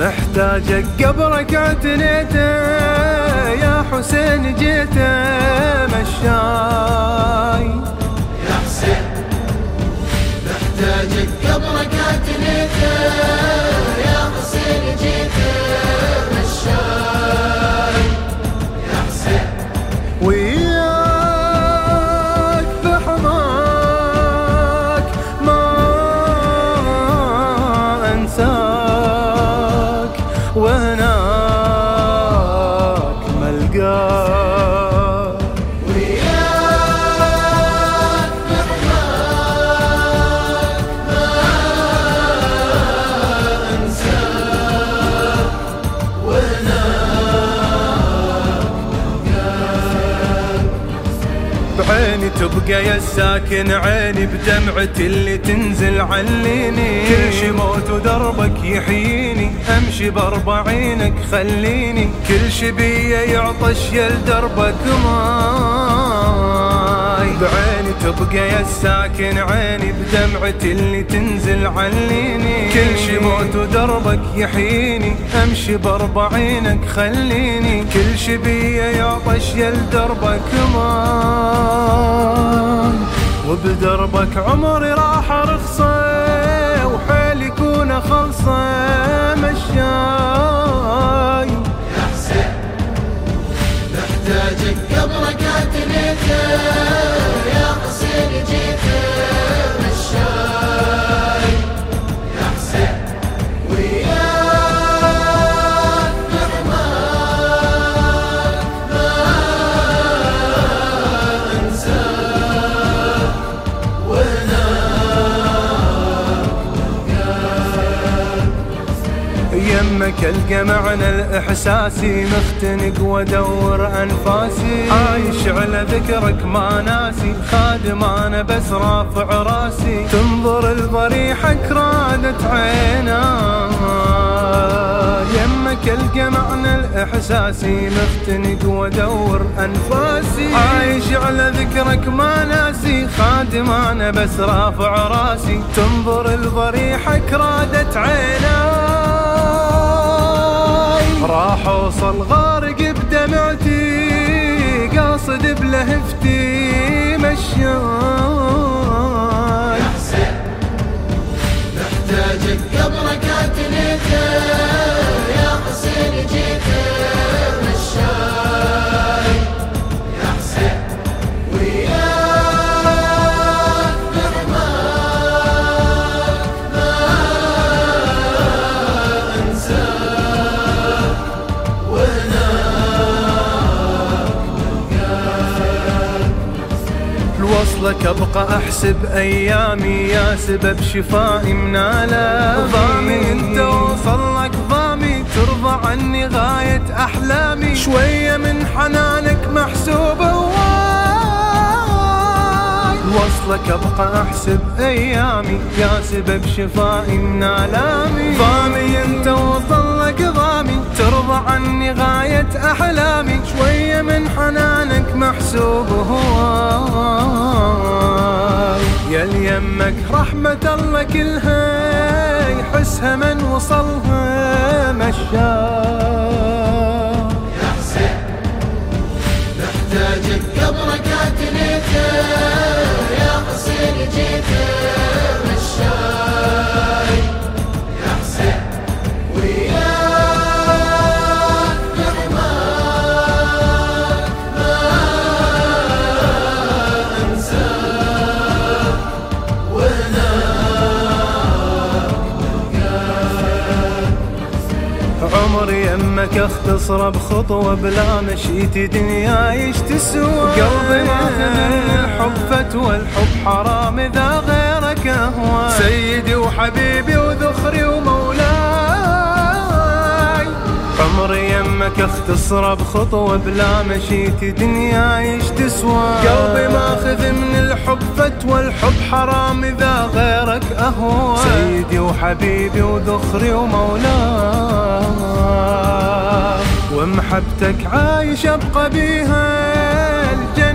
محتاجك قبرك اعتنيته يا حسين جيته مشاي. يا حسين محتاجك قبرك اعتنيته يا حسين جيته مشاي. يا حسين. وياك ما أنساك. بعيني تبقى يا الساكن عيني بدمعتي اللي تنزل عليني. كل شي موت ودربك يحييني أمشي بأربعينك خليني. كل شي بيا يعطش يا لدربك ماي بعيني تبقى يا الساكن عيني بدمعتي اللي تنزل عليني. كل شي موت ودربك يحييني أمشي باربعينك خليني. كل شي بيا يعطش يا لدربك ماي وبدربك عمري راح رخصه وحيل يكون خلصه مشاي. يا حسين محتاجك اعتنيته يا حسين يمك ألقى معنى الاحساسي مختنق وادور أنفاسي. عايش على ذكرك ما ناسي. خادم أنا بس رافع راسي. تنظر لضريحك رادت عيناي يمك ألقى معنى الاحساسي مختنق وادور أنفاسي. عايش على ذكرك ما ناسي. خادم أنا بس رافع راسي. تنظر لضريحك رادت عيناي راح اوصل غارق بدمعتي قاصد بلهفتي مشاي لوصلك أبقى أحسب أيامي يا سبب شفائي منالا ضامي أنت وصلك ضامي ترضى عني غاية أحلامي. شوية من حنانك محسوب هواي وصلك أبقى أحسب أيامي يا سبب شفائي من آلامي. ضامي أنت وصلك ضامي ترضى عني غاية أحلامي. شوية من حنانك محسوب اليمك رحمة الله كلها يحسها من وصلها مشاي يمك اختصره بخطوة بلا مشيتي دنيا إيش تسوى؟ قلبي ماخذ الحب فتوى الحب حرام إذا غيرك اهوى سيدي وحبيبي وذخري ومولاي. عمري يمك اختصره بخطوة بلا مشيتي دنيا إيش تسوى؟ قلبي ماخذ من الحب فتوى الحب حرام إذا غيرك أهوى. سيدي وحبيبي وذخري ومولاي ومحبتك عايش ابقى بيها الجنة